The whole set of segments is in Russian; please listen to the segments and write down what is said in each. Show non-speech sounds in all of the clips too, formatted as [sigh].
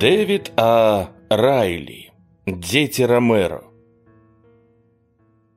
Дэвид А. Райли. Дети Ромеро.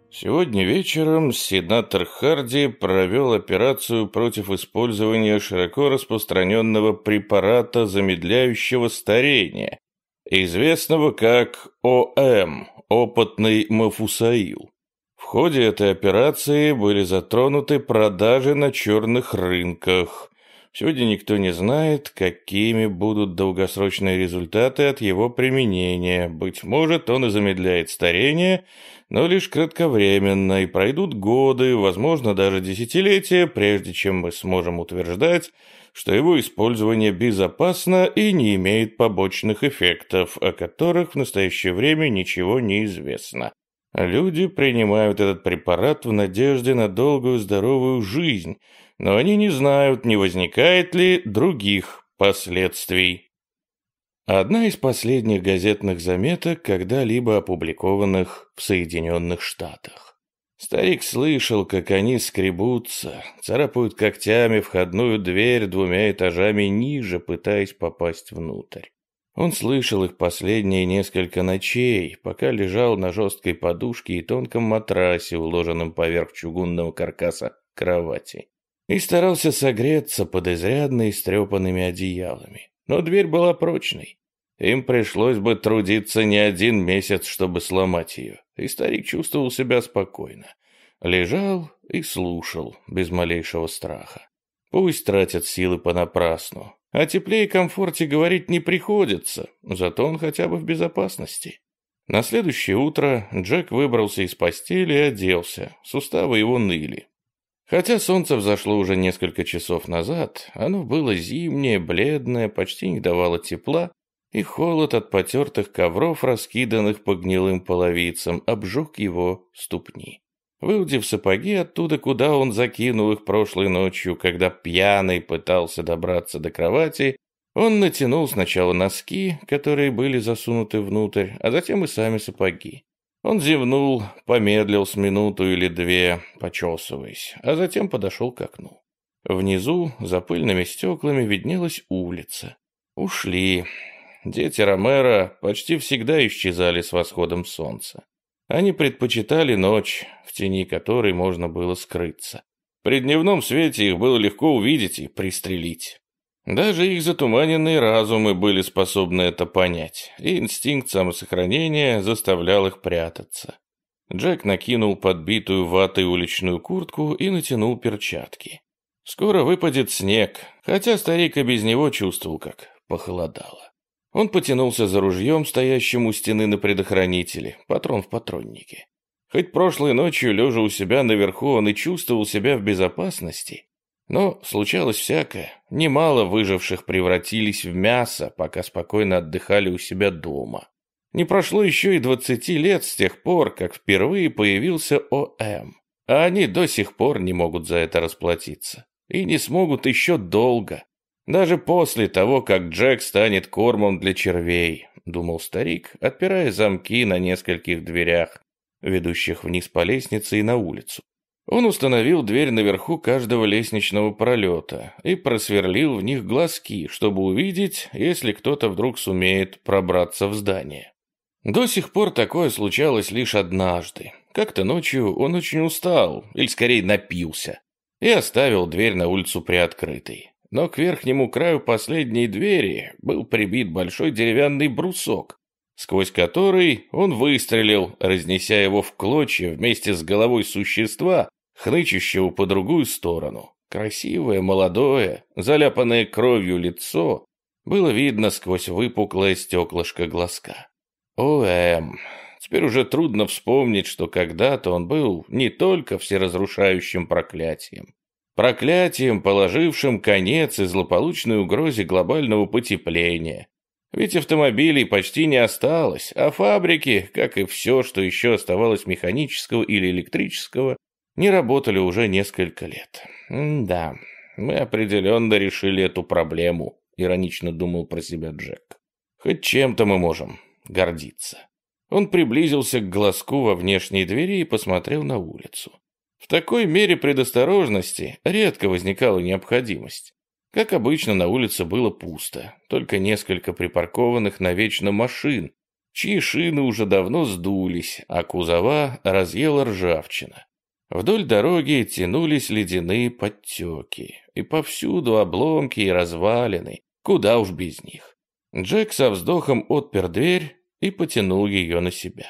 Сегодня вечером сенатор Харди провел операцию против использования широко распространенного препарата, замедляющего старение, известного как ОМ – опытный мафусаил. В ходе этой операции были затронуты продажи на черных рынках. Сегодня никто не знает, какими будут долгосрочные результаты от его применения. Быть может, он и замедляет старение, но лишь кратковременно, и пройдут годы, возможно, даже десятилетия, прежде чем мы сможем утверждать, что его использование безопасно и не имеет побочных эффектов, о которых в настоящее время ничего не известно. Люди принимают этот препарат в надежде на долгую здоровую жизнь, но они не знают, не возникает ли других последствий. Одна из последних газетных заметок, когда-либо опубликованных в Соединенных Штатах. Старик слышал, как они скребутся, царапают когтями входную дверь двумя этажами ниже, пытаясь попасть внутрь. Он слышал их последние несколько ночей, пока лежал на жесткой подушке и тонком матрасе, уложенном поверх чугунного каркаса кровати, и старался согреться под изрядно истрепанными одеялами. Но дверь была прочной. Им пришлось бы трудиться не один месяц, чтобы сломать ее, и старик чувствовал себя спокойно. Лежал и слушал, без малейшего страха. Пусть тратят силы понапрасну, о тепле и комфорте говорить не приходится, зато он хотя бы в безопасности. На следующее утро Джек выбрался из постели и оделся, суставы его ныли. Хотя солнце взошло уже несколько часов назад, оно было зимнее, бледное, почти не давало тепла, и холод от потертых ковров, раскиданных по гнилым половицам, обжег его ступни. Выудив сапоги оттуда, куда он закинул их прошлой ночью, когда пьяный пытался добраться до кровати, он натянул сначала носки, которые были засунуты внутрь, а затем и сами сапоги. Он зевнул, помедлил с минуту или две, почесываясь, а затем подошел к окну. Внизу, за пыльными стеклами, виднелась улица. Ушли. Дети Ромеро почти всегда исчезали с восходом солнца. Они предпочитали ночь, в тени которой можно было скрыться. При дневном свете их было легко увидеть и пристрелить. Даже их затуманенные разумы были способны это понять, и инстинкт самосохранения заставлял их прятаться. Джек накинул подбитую ватой уличную куртку и натянул перчатки. Скоро выпадет снег, хотя старик и без него чувствовал, как похолодало. Он потянулся за ружьем, стоящим у стены на предохранителе, патрон в патроннике. Хоть прошлой ночью, лежа у себя наверху, он и чувствовал себя в безопасности, но случалось всякое. Немало выживших превратились в мясо, пока спокойно отдыхали у себя дома. Не прошло еще и двадцати лет с тех пор, как впервые появился ОМ. А они до сих пор не могут за это расплатиться. И не смогут еще долго. Даже после того, как Джек станет кормом для червей, думал старик, отпирая замки на нескольких дверях, ведущих вниз по лестнице и на улицу. Он установил дверь наверху каждого лестничного пролета и просверлил в них глазки, чтобы увидеть, если кто-то вдруг сумеет пробраться в здание. До сих пор такое случалось лишь однажды. Как-то ночью он очень устал, или скорее напился, и оставил дверь на улицу приоткрытой но к верхнему краю последней двери был прибит большой деревянный брусок, сквозь который он выстрелил, разнеся его в клочья вместе с головой существа, хнычущего по другую сторону. Красивое, молодое, заляпанное кровью лицо было видно сквозь выпуклое стеклышко глазка. О, Эм, теперь уже трудно вспомнить, что когда-то он был не только всеразрушающим проклятием, проклятием, положившим конец и злополучной угрозе глобального потепления. Ведь автомобилей почти не осталось, а фабрики, как и все, что еще оставалось механического или электрического, не работали уже несколько лет. Да, мы определенно решили эту проблему, иронично думал про себя Джек. Хоть чем-то мы можем гордиться. Он приблизился к глазку во внешней двери и посмотрел на улицу. В такой мере предосторожности редко возникала необходимость. Как обычно, на улице было пусто, только несколько припаркованных навечно машин, чьи шины уже давно сдулись, а кузова разъела ржавчина. Вдоль дороги тянулись ледяные подтеки, и повсюду обломки и развалины, куда уж без них. Джек со вздохом отпер дверь и потянул ее на себя.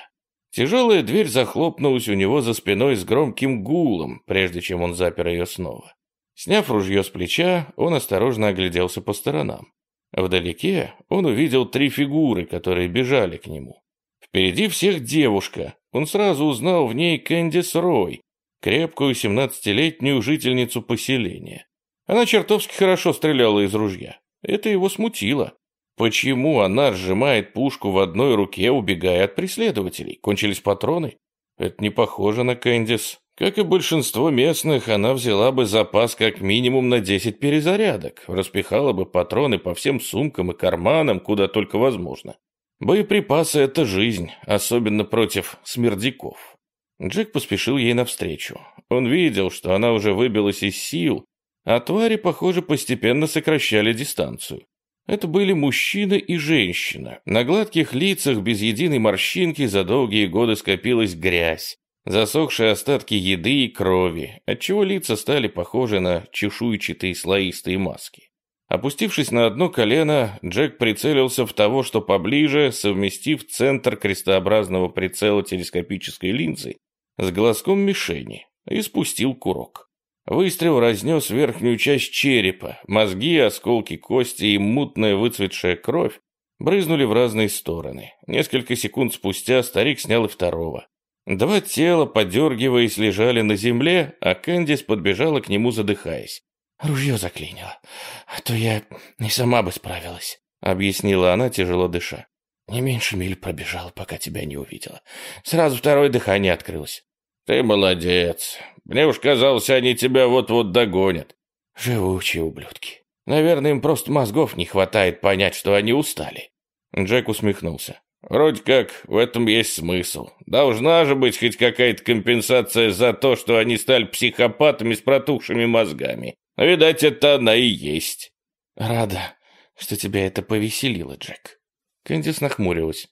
Тяжелая дверь захлопнулась у него за спиной с громким гулом, прежде чем он запер ее снова. Сняв ружье с плеча, он осторожно огляделся по сторонам. Вдалеке он увидел три фигуры, которые бежали к нему. Впереди всех девушка. Он сразу узнал в ней Кэндис Рой, крепкую семнадцатилетнюю жительницу поселения. Она чертовски хорошо стреляла из ружья. Это его смутило. Почему она сжимает пушку в одной руке, убегая от преследователей? Кончились патроны? Это не похоже на Кэндис. Как и большинство местных, она взяла бы запас как минимум на 10 перезарядок, распихала бы патроны по всем сумкам и карманам, куда только возможно. Боеприпасы — это жизнь, особенно против смердяков. Джек поспешил ей навстречу. Он видел, что она уже выбилась из сил, а твари, похоже, постепенно сокращали дистанцию. Это были мужчина и женщина. На гладких лицах без единой морщинки за долгие годы скопилась грязь, засохшие остатки еды и крови, отчего лица стали похожи на чешуйчатые слоистые маски. Опустившись на одно колено, Джек прицелился в того, что поближе, совместив центр крестообразного прицела телескопической линзы с глазком мишени, и спустил курок. Выстрел разнес верхнюю часть черепа, мозги, осколки кости и мутная выцветшая кровь брызнули в разные стороны. Несколько секунд спустя старик снял и второго. Два тела, подергиваясь, лежали на земле, а Кэндис подбежала к нему, задыхаясь. «Ружье заклинило, а то я не сама бы справилась», — объяснила она, тяжело дыша. «Не меньше миль пробежала, пока тебя не увидела. Сразу второе дыхание открылось». «Ты молодец. Мне уж казалось, они тебя вот-вот догонят». «Живучие ублюдки. Наверное, им просто мозгов не хватает понять, что они устали». Джек усмехнулся. «Вроде как в этом есть смысл. Должна же быть хоть какая-то компенсация за то, что они стали психопатами с протухшими мозгами. Видать, это она и есть». «Рада, что тебя это повеселило, Джек». Кэндис нахмурилась.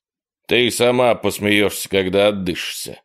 «Ты сама посмеешься, когда отдышишься».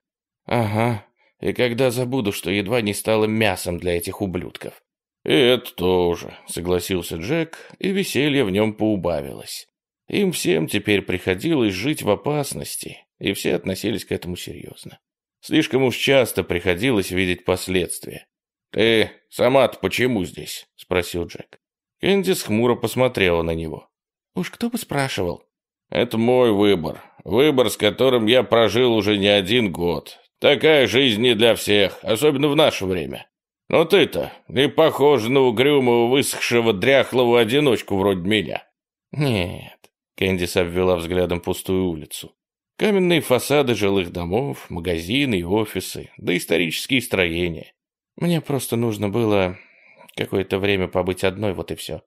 «Ага, и когда забуду, что едва не стало мясом для этих ублюдков. «И это тоже», — согласился Джек, и веселье в нем поубавилось. Им всем теперь приходилось жить в опасности, и все относились к этому серьезно. Слишком уж часто приходилось видеть последствия. «Ты сама-то почему здесь?» — спросил Джек. Кэндис хмуро посмотрела на него. «Уж кто бы спрашивал?» «Это мой выбор. Выбор, с которым я прожил уже не один год. Такая жизнь не для всех, особенно в наше время. Но ты-то не похож на угрюмого, высохшего, дряхлого одиночку вроде меня». «Нет», — Кэндис обвела взглядом пустую улицу. Каменные фасады жилых домов, магазины и офисы, да исторические строения. Мне просто нужно было какое-то время побыть одной, вот и все.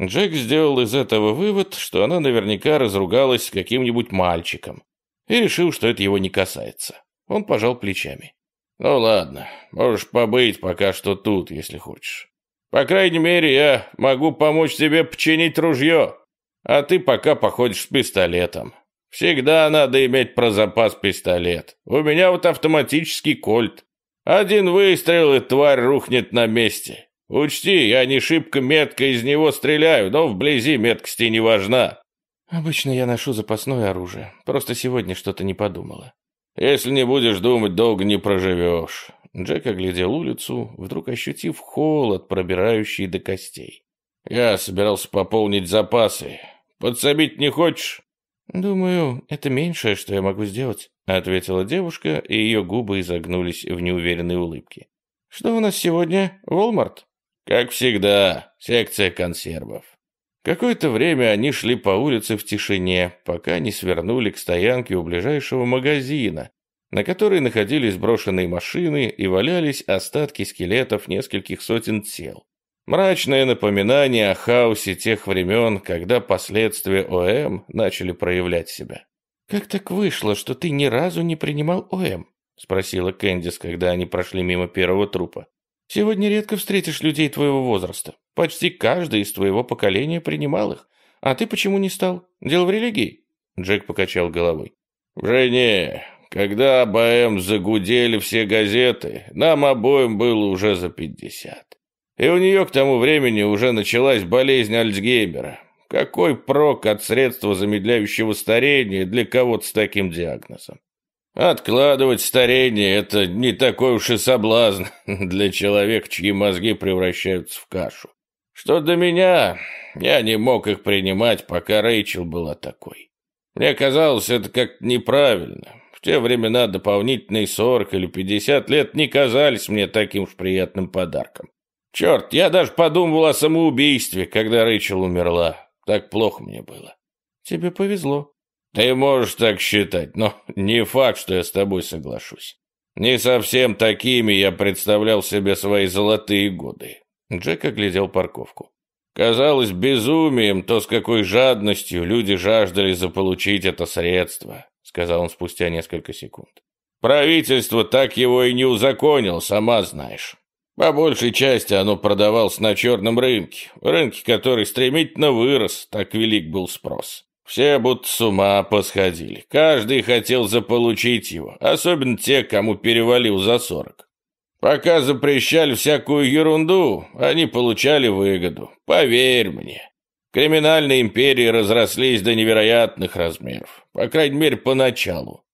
Джек сделал из этого вывод, что она наверняка разругалась с каким-нибудь мальчиком, и решил, что это его не касается. Он пожал плечами. «Ну ладно, можешь побыть пока что тут, если хочешь. По крайней мере, я могу помочь тебе починить ружье, а ты пока походишь с пистолетом. Всегда надо иметь про запас пистолет. У меня вот автоматический кольт. Один выстрел, и тварь рухнет на месте. Учти, я не шибко метко из него стреляю, но вблизи меткости не важна». «Обычно я ношу запасное оружие. Просто сегодня что-то не подумала». Если не будешь думать, долго не проживешь». Джек оглядел улицу, вдруг ощутив холод, пробирающий до костей. «Я собирался пополнить запасы. Подсобить не хочешь?» «Думаю, это меньшее, что я могу сделать», — ответила девушка, и ее губы изогнулись в неуверенной улыбке. «Что у нас сегодня? Волмарт?» «Как всегда, секция консервов». Какое-то время они шли по улице в тишине, пока не свернули к стоянке у ближайшего магазина, на которой находились брошенные машины и валялись остатки скелетов нескольких сотен тел. Мрачное напоминание о хаосе тех времен, когда последствия ОМ начали проявлять себя. «Как так вышло, что ты ни разу не принимал ОМ?» — спросила Кэндис, когда они прошли мимо первого трупа. «Сегодня редко встретишь людей твоего возраста. Почти каждый из твоего поколения принимал их. А ты почему не стал? Дело в религии?» Джек покачал головой. «В жене. Когда об АМ загудели все газеты, нам обоим было уже за пятьдесят. И у нее к тому времени уже началась болезнь Альцгеймера. Какой прок от средства замедляющего старения для кого-то с таким диагнозом? Откладывать старение – это не такой уж и соблазн [laughs] для человека, чьи мозги превращаются в кашу. Что до меня, я не мог их принимать, пока Рэйчел была такой. Мне казалось, это как-то неправильно. В те времена дополнительные 40 или 50 лет не казались мне таким уж приятным подарком. Черт, я даже подумал о самоубийстве, когда Рэйчел умерла. Так плохо мне было. Тебе повезло. Ты можешь так считать, но не факт, что я с тобой соглашусь. Не совсем такими я представлял себе свои золотые годы. Джек оглядел парковку. Казалось безумием то, с какой жадностью люди жаждали заполучить это средство, сказал он спустя несколько секунд. Правительство так его и не узаконило, сама знаешь. По большей части оно продавалось на черном рынке, рынке, который стремительно вырос, так велик был спрос. Все будто с ума посходили, каждый хотел заполучить его, особенно те, кому перевалил за сорок. Пока запрещали всякую ерунду, они получали выгоду, поверь мне. Криминальные империи разрослись до невероятных размеров, по крайней мере, поначалу.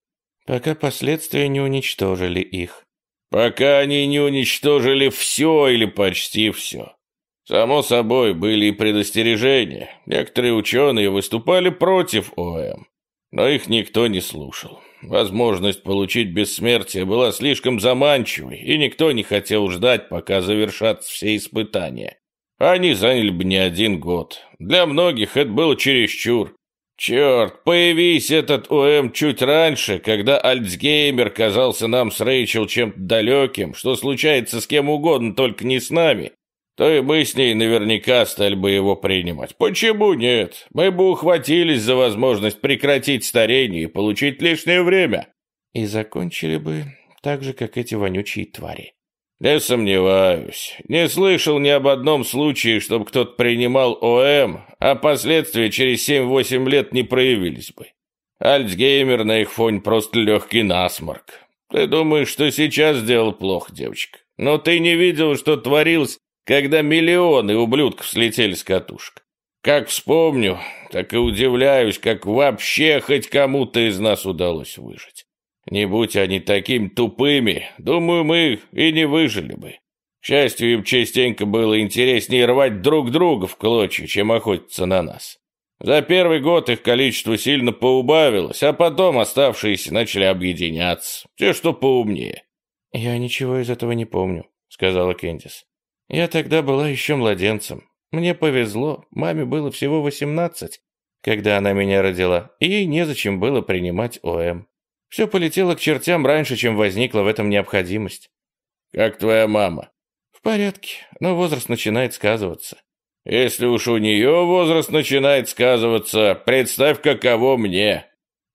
Пока последствия не уничтожили их. Пока они не уничтожили все или почти все. Само собой, были и предостережения. Некоторые ученые выступали против ОМ, но их никто не слушал. Возможность получить бессмертие была слишком заманчивой, и никто не хотел ждать, пока завершатся все испытания. Они заняли бы не один год. Для многих это было чересчур. Черт, появись этот ОМ чуть раньше, когда Альцгеймер казался нам с Рэйчел чем-то далеким, что случается с кем угодно, только не с нами, то и мы с ней наверняка стали бы его принимать. Почему нет? Мы бы ухватились за возможность прекратить старение и получить лишнее время. И закончили бы так же, как эти вонючие твари. Не сомневаюсь. Не слышал ни об одном случае, чтобы кто-то принимал ОМ, а последствия через 7-8 лет не проявились бы. Альцгеймер на их фоне просто легкий насморк. Ты думаешь, что сейчас сделал плохо, девочка? Но ты не видел, что творилось, когда миллионы ублюдков слетели с катушек. Как вспомню, так и удивляюсь, как вообще хоть кому-то из нас удалось выжить. Не будь они такими тупыми, думаю, мы и не выжили бы. К счастью, им частенько было интереснее рвать друг друга в клочья, чем охотиться на нас. За первый год их количество сильно поубавилось, а потом оставшиеся начали объединяться. Те, что поумнее. «Я ничего из этого не помню», — сказала Кендис. «Я тогда была еще младенцем. Мне повезло, маме было всего восемнадцать, когда она меня родила, и ей незачем было принимать ОМ. Все полетело к чертям раньше, чем возникла в этом необходимость. Как твоя мама? В порядке, но возраст начинает сказываться. Если уж у нее возраст начинает сказываться, представь, каково мне.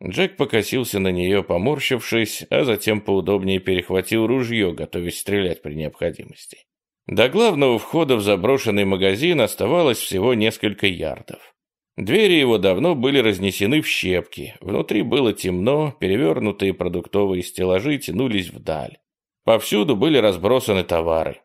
Джек покосился на нее, поморщившись, а затем поудобнее перехватил ружье, готовясь стрелять при необходимости. До главного входа в заброшенный магазин оставалось всего несколько ярдов. Двери его давно были разнесены в щепки. Внутри было темно, перевернутые продуктовые стеллажи тянулись вдаль. Повсюду были разбросаны товары.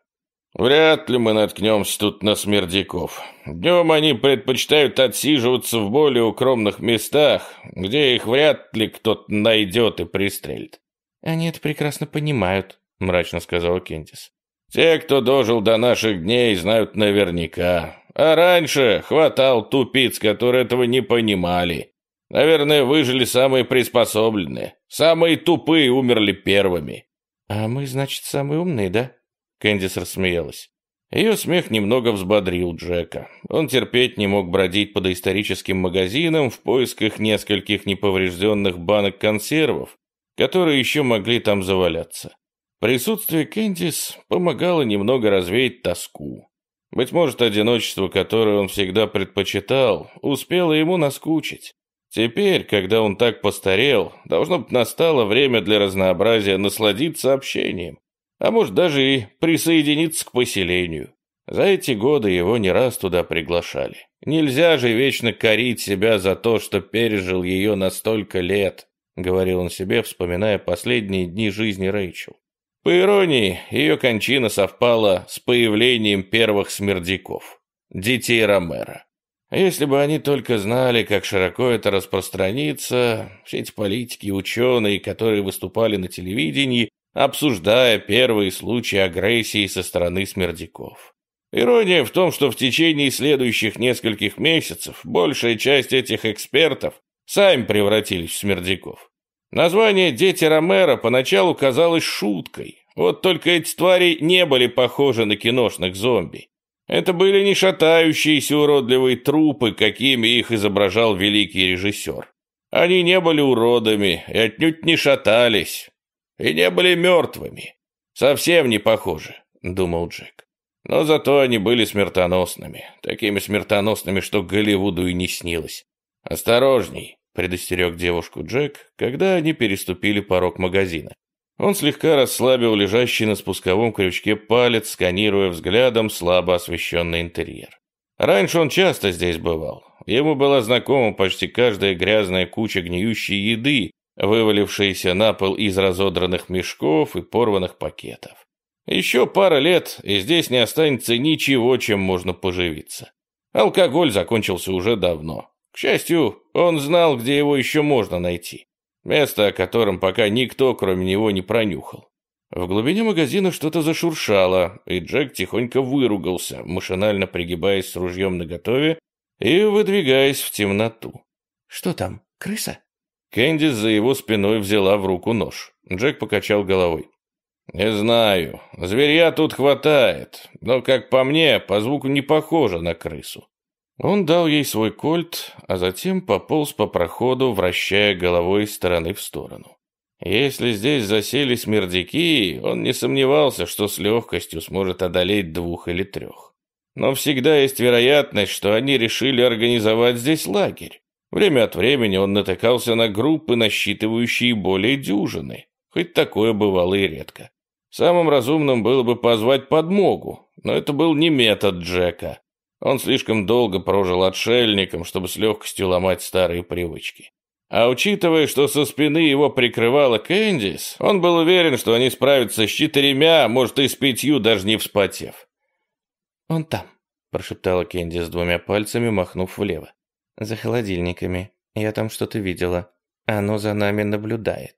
«Вряд ли мы наткнемся тут на смердяков. Днем они предпочитают отсиживаться в более укромных местах, где их вряд ли кто-то найдет и пристрелит». «Они это прекрасно понимают», — мрачно сказал Кентис. «Те, кто дожил до наших дней, знают наверняка. А раньше хватал тупиц, которые этого не понимали. Наверное, выжили самые приспособленные. Самые тупые умерли первыми. А мы, значит, самые умные, да? Кэндис рассмеялась. Ее смех немного взбодрил Джека. Он терпеть не мог бродить по доисторическим магазинам в поисках нескольких неповрежденных банок консервов, которые еще могли там заваляться. Присутствие Кэндис помогало немного развеять тоску. Быть может, одиночество, которое он всегда предпочитал, успело ему наскучить. Теперь, когда он так постарел, должно быть настало время для разнообразия насладиться общением, а может даже и присоединиться к поселению. За эти годы его не раз туда приглашали. Нельзя же вечно корить себя за то, что пережил ее на столько лет, говорил он себе, вспоминая последние дни жизни Рэйчел. По иронии, ее кончина совпала с появлением первых смердяков, детей Ромера. Если бы они только знали, как широко это распространится, все эти политики и ученые, которые выступали на телевидении, обсуждая первые случаи агрессии со стороны смердяков. Ирония в том, что в течение следующих нескольких месяцев большая часть этих экспертов сами превратились в смердяков. Название «Дети Ромеро» поначалу казалось шуткой, вот только эти твари не были похожи на киношных зомби. Это были не шатающиеся уродливые трупы, какими их изображал великий режиссер. Они не были уродами и отнюдь не шатались, и не были мертвыми. Совсем не похожи, думал Джек. Но зато они были смертоносными, такими смертоносными, что Голливуду и не снилось. «Осторожней», — предостерег девушку Джек, когда они переступили порог магазина. Он слегка расслабил лежащий на спусковом крючке палец, сканируя взглядом слабо освещенный интерьер. Раньше он часто здесь бывал. Ему была знакома почти каждая грязная куча гниющей еды, вывалившаяся на пол из разодранных мешков и порванных пакетов. Еще пара лет, и здесь не останется ничего, чем можно поживиться. Алкоголь закончился уже давно. Счастью, он знал, где его еще можно найти. Место, о котором пока никто, кроме него, не пронюхал. В глубине магазина что-то зашуршало, и Джек тихонько выругался, машинально пригибаясь с ружьем наготове и выдвигаясь в темноту. «Что там, крыса?» Кэндис за его спиной взяла в руку нож. Джек покачал головой. «Не знаю. Зверя тут хватает, но, как по мне, по звуку не похоже на крысу». Он дал ей свой кольт, а затем пополз по проходу, вращая головой из стороны в сторону. Если здесь засели смердяки, он не сомневался, что с легкостью сможет одолеть двух или трех. Но всегда есть вероятность, что они решили организовать здесь лагерь. Время от времени он натыкался на группы, насчитывающие более дюжины, хоть такое бывало и редко. Самым разумным было бы позвать подмогу, но это был не метод Джека. Он слишком долго прожил отшельником, чтобы с легкостью ломать старые привычки. А учитывая, что со спины его прикрывала Кэндис, он был уверен, что они справятся с четырьмя, может и с пятью, даже не вспотев. «Он там», — прошептала Кэндис двумя пальцами, махнув влево. «За холодильниками. Я там что-то видела. Оно за нами наблюдает».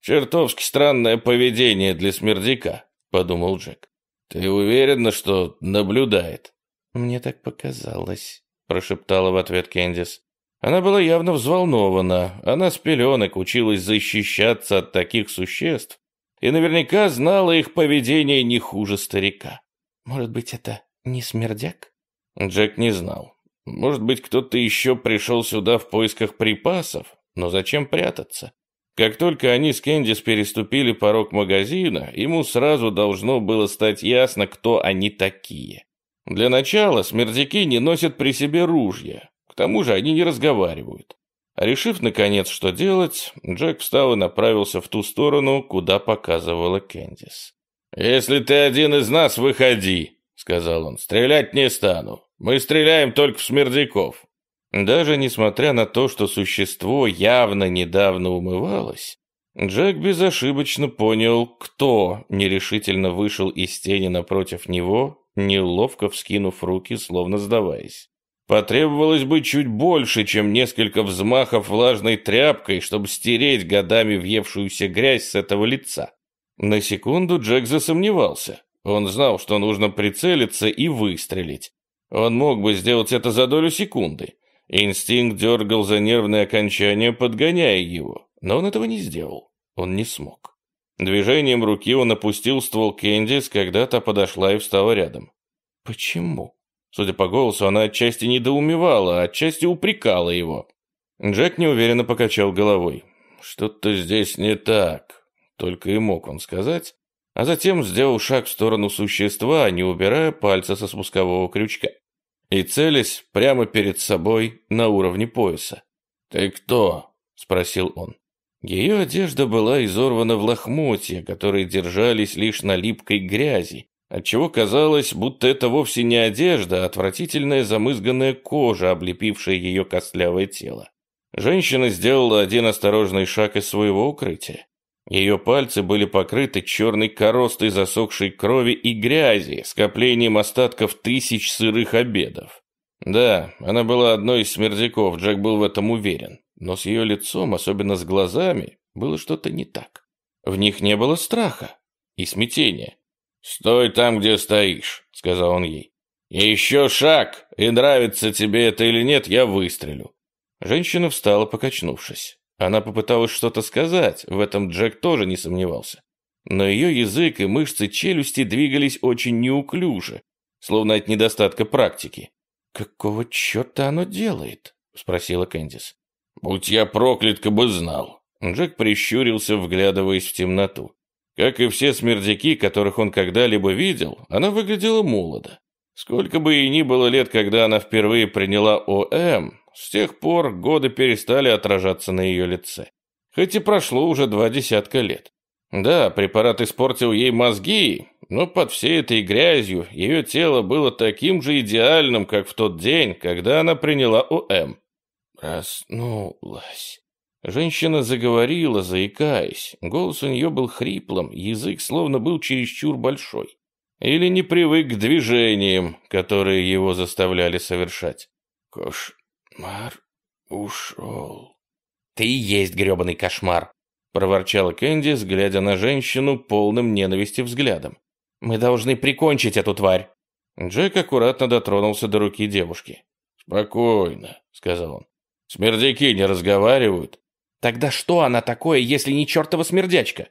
«Чертовски странное поведение для смердяка», — подумал Джек. «Ты уверена, что наблюдает?» «Мне так показалось», — прошептала в ответ Кендис. Она была явно взволнована. Она с пеленок училась защищаться от таких существ и наверняка знала их поведение не хуже старика. «Может быть, это не смердяк?» Джек не знал. Может быть, кто-то еще пришел сюда в поисках припасов, но зачем прятаться? Как только они с Кендис переступили порог магазина, ему сразу должно было стать ясно, кто они такие. Для начала смердяки не носят при себе ружья, к тому же они не разговаривают. А решив, наконец, что делать, Джек встал и направился в ту сторону, куда показывала Кендис. «Если ты один из нас, выходи», — сказал он. «Стрелять не стану. Мы стреляем только в смердяков». Даже несмотря на то, что существо явно недавно умывалось, Джек безошибочно понял, кто нерешительно вышел из тени напротив него, неловко вскинув руки, словно сдаваясь. Потребовалось бы чуть больше, чем несколько взмахов влажной тряпкой, чтобы стереть годами въевшуюся грязь с этого лица. На секунду Джек засомневался. Он знал, что нужно прицелиться и выстрелить. Он мог бы сделать это за долю секунды. Инстинкт дергал за нервные окончания, подгоняя его, но он этого не сделал. Он не смог. Движением руки он опустил ствол Кэндис, когда та подошла и встала рядом. Почему? Судя по голосу, она отчасти недоумевала, а отчасти упрекала его. Джек неуверенно покачал головой. «Что-то здесь не так», — только и мог он сказать, а затем сделал шаг в сторону существа, не убирая пальца со спускового крючка и целясь прямо перед собой на уровне пояса. «Ты кто?» — спросил он. Ее одежда была изорвана в лохмотья, которые держались лишь на липкой грязи, отчего казалось, будто это вовсе не одежда, а отвратительная замызганная кожа, облепившая ее костлявое тело. Женщина сделала один осторожный шаг из своего укрытия. Ее пальцы были покрыты черной коростой засохшей крови и грязи, скоплением остатков тысяч сырых обедов. Да, она была одной из смердяков, Джек был в этом уверен. Но с ее лицом, особенно с глазами, было что-то не так. В них не было страха и смятения. «Стой там, где стоишь», — сказал он ей. «Еще шаг, и нравится тебе это или нет, я выстрелю». Женщина встала, покачнувшись. Она попыталась что-то сказать, в этом Джек тоже не сомневался. Но ее язык и мышцы челюсти двигались очень неуклюже, словно от недостатка практики. «Какого черта оно делает?» — спросила Кэндис. «Будь я проклят, бы знал!» Джек прищурился, вглядываясь в темноту. Как и все смердяки, которых он когда-либо видел, она выглядела молодо. Сколько бы ей ни было лет, когда она впервые приняла ОМ, с тех пор годы перестали отражаться на ее лице. Хоть и прошло уже два десятка лет. Да, препарат испортил ей мозги, но под всей этой грязью ее тело было таким же идеальным, как в тот день, когда она приняла ОМ. Проснулась. Женщина заговорила, заикаясь. Голос у нее был хриплым, язык словно был чересчур большой. Или не привык к движениям, которые его заставляли совершать. «Кошмар ушел». «Ты и есть гребаный кошмар», — проворчала Кэнди, глядя на женщину полным ненависти взглядом. «Мы должны прикончить эту тварь». Джек аккуратно дотронулся до руки девушки. «Спокойно», — сказал он. Смердяки не разговаривают. Тогда что она такое, если не чертова смердячка?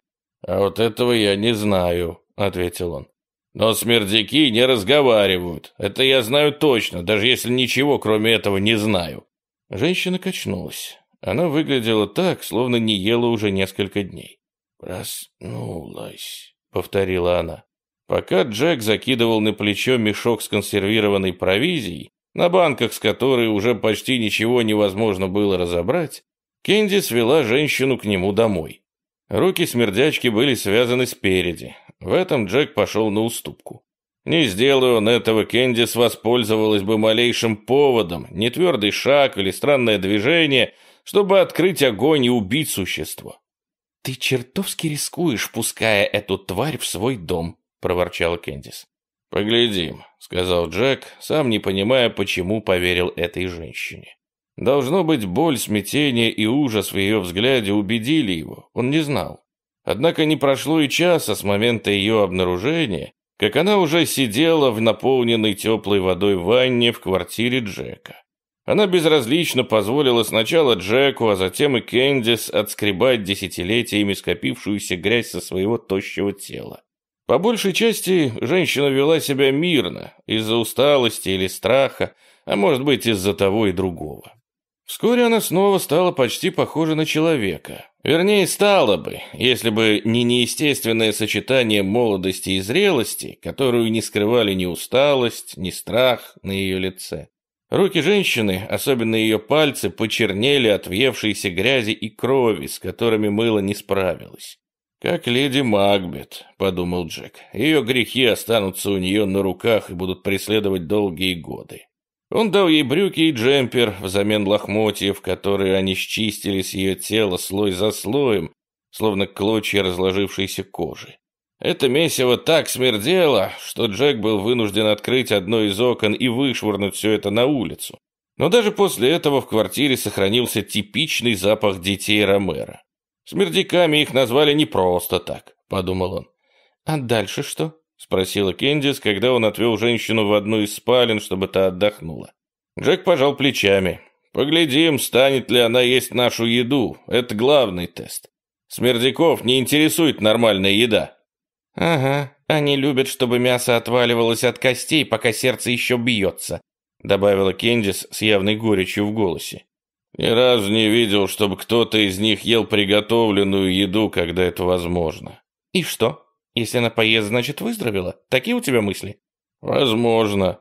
А вот этого я не знаю, ответил он. Но смердяки не разговаривают. Это я знаю точно, даже если ничего кроме этого не знаю. Женщина качнулась. Она выглядела так, словно не ела уже несколько дней. «Проснулась», — повторила она. Пока Джек закидывал на плечо мешок с консервированной провизией, на банках с которой уже почти ничего невозможно было разобрать, Кенди свела женщину к нему домой. Руки смердячки были связаны спереди. В этом Джек пошел на уступку. Не сделая он этого, Кендис воспользовалась бы малейшим поводом, не твердый шаг или странное движение, чтобы открыть огонь и убить существо. «Ты чертовски рискуешь, пуская эту тварь в свой дом», — проворчала Кендис. «Поглядим», — сказал Джек, сам не понимая, почему поверил этой женщине. Должно быть, боль, смятение и ужас в ее взгляде убедили его, он не знал. Однако не прошло и часа с момента ее обнаружения, как она уже сидела в наполненной теплой водой ванне в квартире Джека. Она безразлично позволила сначала Джеку, а затем и Кэндис отскребать десятилетиями скопившуюся грязь со своего тощего тела. По большей части женщина вела себя мирно, из-за усталости или страха, а может быть из-за того и другого. Вскоре она снова стала почти похожа на человека. Вернее, стала бы, если бы не неестественное сочетание молодости и зрелости, которую не скрывали ни усталость, ни страх на ее лице. Руки женщины, особенно ее пальцы, почернели от въевшейся грязи и крови, с которыми мыло не справилось. «Как леди Макбет», — подумал Джек. «Ее грехи останутся у нее на руках и будут преследовать долгие годы». Он дал ей брюки и джемпер взамен лохмотьев, которые они счистили с ее тела слой за слоем, словно клочья разложившейся кожи. Это месиво так смердело, что Джек был вынужден открыть одно из окон и вышвырнуть все это на улицу. Но даже после этого в квартире сохранился типичный запах детей Ромера. Смердяками их назвали не просто так, подумал он. А дальше что? спросила Кендис, когда он отвел женщину в одну из спален, чтобы та отдохнула. Джек пожал плечами. Поглядим, станет ли она есть нашу еду. Это главный тест. Смердяков не интересует нормальная еда. Ага, они любят, чтобы мясо отваливалось от костей, пока сердце еще бьется, добавила Кендис с явной горечью в голосе. Ни разу не видел, чтобы кто-то из них ел приготовленную еду, когда это возможно. И что? Если она поест, значит выздоровела? Такие у тебя мысли? Возможно.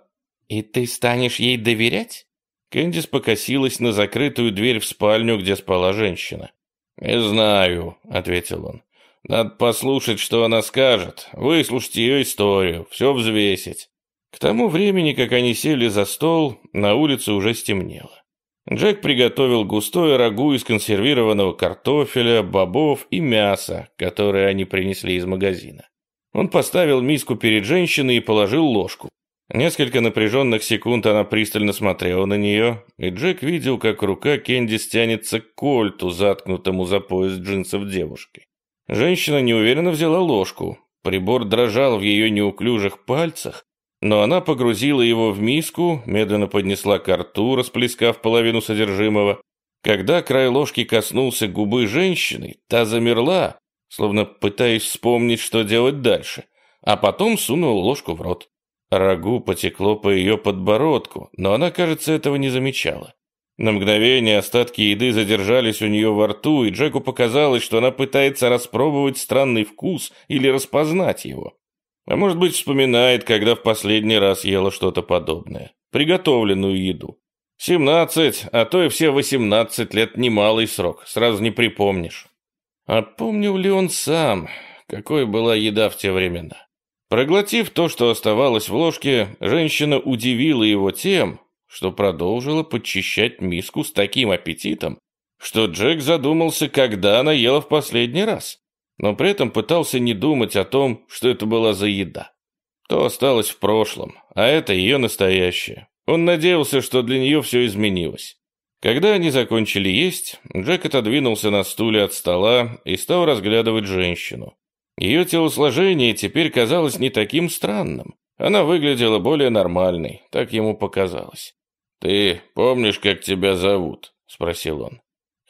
И ты станешь ей доверять? Кэндис покосилась на закрытую дверь в спальню, где спала женщина. «Не знаю», — ответил он. Надо послушать, что она скажет, выслушать ее историю, все взвесить. К тому времени, как они сели за стол, на улице уже стемнело. Джек приготовил густое рагу из консервированного картофеля, бобов и мяса, которое они принесли из магазина. Он поставил миску перед женщиной и положил ложку. Несколько напряженных секунд она пристально смотрела на нее, и Джек видел, как рука Кенди стянется к кольту, заткнутому за пояс джинсов девушки. Женщина неуверенно взяла ложку. Прибор дрожал в ее неуклюжих пальцах, но она погрузила его в миску, медленно поднесла к рту, расплескав половину содержимого. Когда край ложки коснулся губы женщины, та замерла, словно пытаясь вспомнить, что делать дальше, а потом сунула ложку в рот. Рагу потекло по ее подбородку, но она, кажется, этого не замечала. На мгновение остатки еды задержались у нее во рту, и Джеку показалось, что она пытается распробовать странный вкус или распознать его. А может быть, вспоминает, когда в последний раз ела что-то подобное. Приготовленную еду. Семнадцать, а то и все восемнадцать лет немалый срок, сразу не припомнишь. А помнил ли он сам, какой была еда в те времена? Проглотив то, что оставалось в ложке, женщина удивила его тем, что продолжила подчищать миску с таким аппетитом, что Джек задумался, когда она ела в последний раз, но при этом пытался не думать о том, что это была за еда. То осталось в прошлом, а это ее настоящее. Он надеялся, что для нее все изменилось. Когда они закончили есть, Джек отодвинулся на стуле от стола и стал разглядывать женщину. Ее телосложение теперь казалось не таким странным. Она выглядела более нормальной, так ему показалось. «Ты помнишь, как тебя зовут?» — спросил он.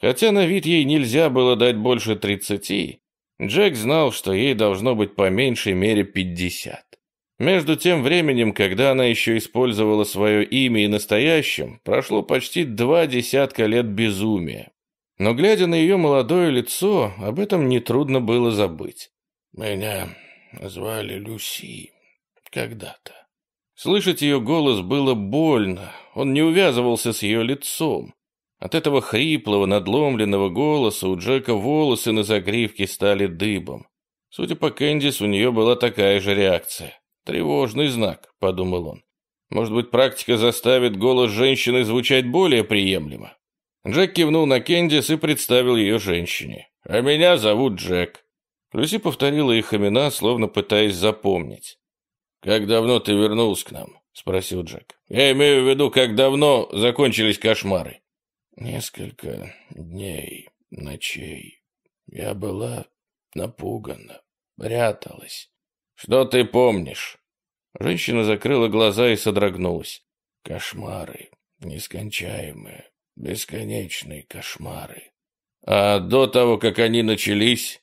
Хотя на вид ей нельзя было дать больше тридцати, Джек знал, что ей должно быть по меньшей мере пятьдесят. Между тем временем, когда она еще использовала свое имя и настоящим, прошло почти два десятка лет безумия. Но глядя на ее молодое лицо, об этом нетрудно было забыть. «Меня звали Люси когда-то. Слышать ее голос было больно, он не увязывался с ее лицом. От этого хриплого, надломленного голоса у Джека волосы на загривке стали дыбом. Судя по Кэндис, у нее была такая же реакция. «Тревожный знак», — подумал он. «Может быть, практика заставит голос женщины звучать более приемлемо?» Джек кивнул на Кэндис и представил ее женщине. «А меня зовут Джек». Люси повторила их имена, словно пытаясь запомнить. «Как давно ты вернулся к нам?» — спросил Джек. «Я имею в виду, как давно закончились кошмары». «Несколько дней, ночей. Я была напугана, пряталась». «Что ты помнишь?» Женщина закрыла глаза и содрогнулась. «Кошмары, нескончаемые, бесконечные кошмары». «А до того, как они начались?»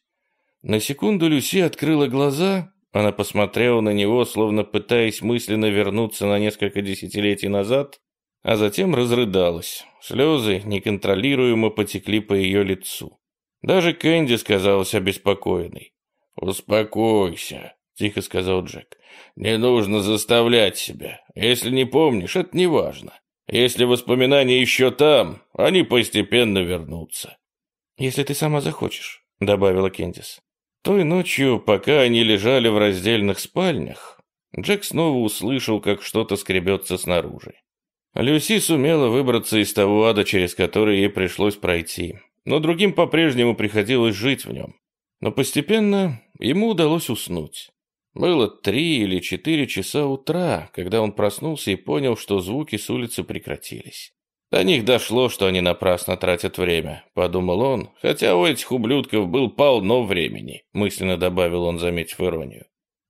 На секунду Люси открыла глаза она посмотрела на него, словно пытаясь мысленно вернуться на несколько десятилетий назад, а затем разрыдалась. Слезы неконтролируемо потекли по ее лицу. Даже Кэнди казалась обеспокоенной. «Успокойся», — тихо сказал Джек. «Не нужно заставлять себя. Если не помнишь, это не важно. Если воспоминания еще там, они постепенно вернутся». «Если ты сама захочешь», — добавила Кендис. Той ночью, пока они лежали в раздельных спальнях, Джек снова услышал, как что-то скребется снаружи. Люси сумела выбраться из того ада, через который ей пришлось пройти, но другим по-прежнему приходилось жить в нем. Но постепенно ему удалось уснуть. Было три или четыре часа утра, когда он проснулся и понял, что звуки с улицы прекратились. До них дошло, что они напрасно тратят время, подумал он, хотя у этих ублюдков был полно времени, мысленно добавил он, заметив иронию.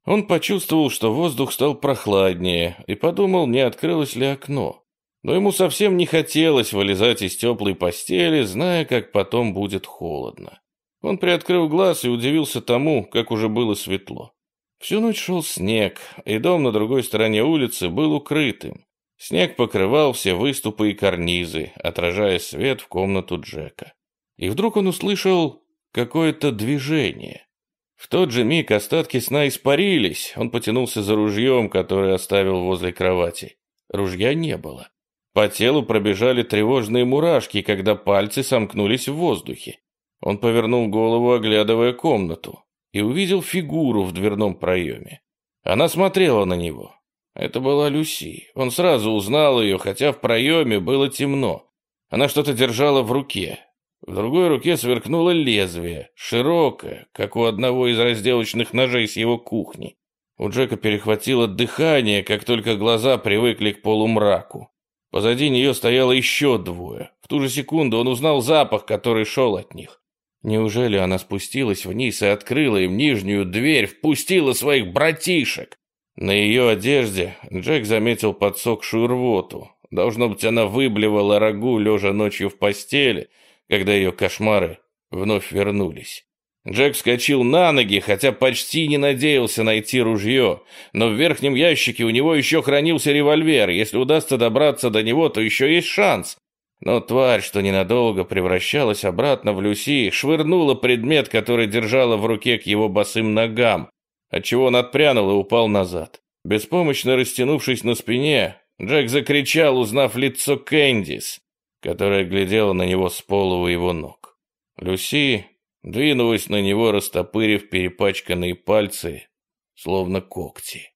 Он почувствовал, что воздух стал прохладнее, и подумал, не открылось ли окно. Но ему совсем не хотелось вылезать из теплой постели, зная, как потом будет холодно. Он приоткрыл глаз и удивился тому, как уже было светло. Всю ночь шел снег, и дом на другой стороне улицы был укрытым. Снег покрывал все выступы и карнизы, отражая свет в комнату Джека. И вдруг он услышал какое-то движение. В тот же миг остатки сна испарились, он потянулся за ружьем, которое оставил возле кровати. Ружья не было. По телу пробежали тревожные мурашки, когда пальцы сомкнулись в воздухе. Он повернул голову, оглядывая комнату. и увидел фигуру в дверном проеме. Она смотрела на него. Это была Люси. Он сразу узнал ее, хотя в проеме было темно. Она что-то держала в руке. В другой руке сверкнуло лезвие, широкое, как у одного из разделочных ножей с его кухни. У Джека перехватило дыхание, как только глаза привыкли к полумраку. Позади нее стояло еще двое. В ту же секунду он узнал запах, который шел от них. Неужели она спустилась вниз и открыла им нижнюю дверь, впустила своих братишек? На ее одежде Джек заметил подсохшую рвоту. Должно быть, она выблевала рагу, лежа ночью в постели, когда ее кошмары вновь вернулись. Джек вскочил на ноги, хотя почти не надеялся найти ружье, но в верхнем ящике у него еще хранился револьвер. Если удастся добраться до него, то еще есть шанс. Но тварь, что ненадолго превращалась обратно в Люси, швырнула предмет, который держала в руке к его босым ногам, отчего он отпрянул и упал назад. Беспомощно растянувшись на спине, Джек закричал, узнав лицо Кэндис, которая глядела на него с пола у его ног. Люси двинулась на него, растопырив перепачканные пальцы, словно когти.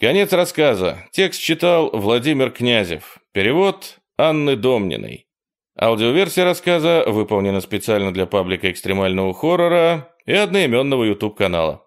Конец рассказа. Текст читал Владимир Князев. Перевод Анны Домниной. Аудиоверсия рассказа выполнена специально для паблика экстремального хоррора и одноименного YouTube-канала.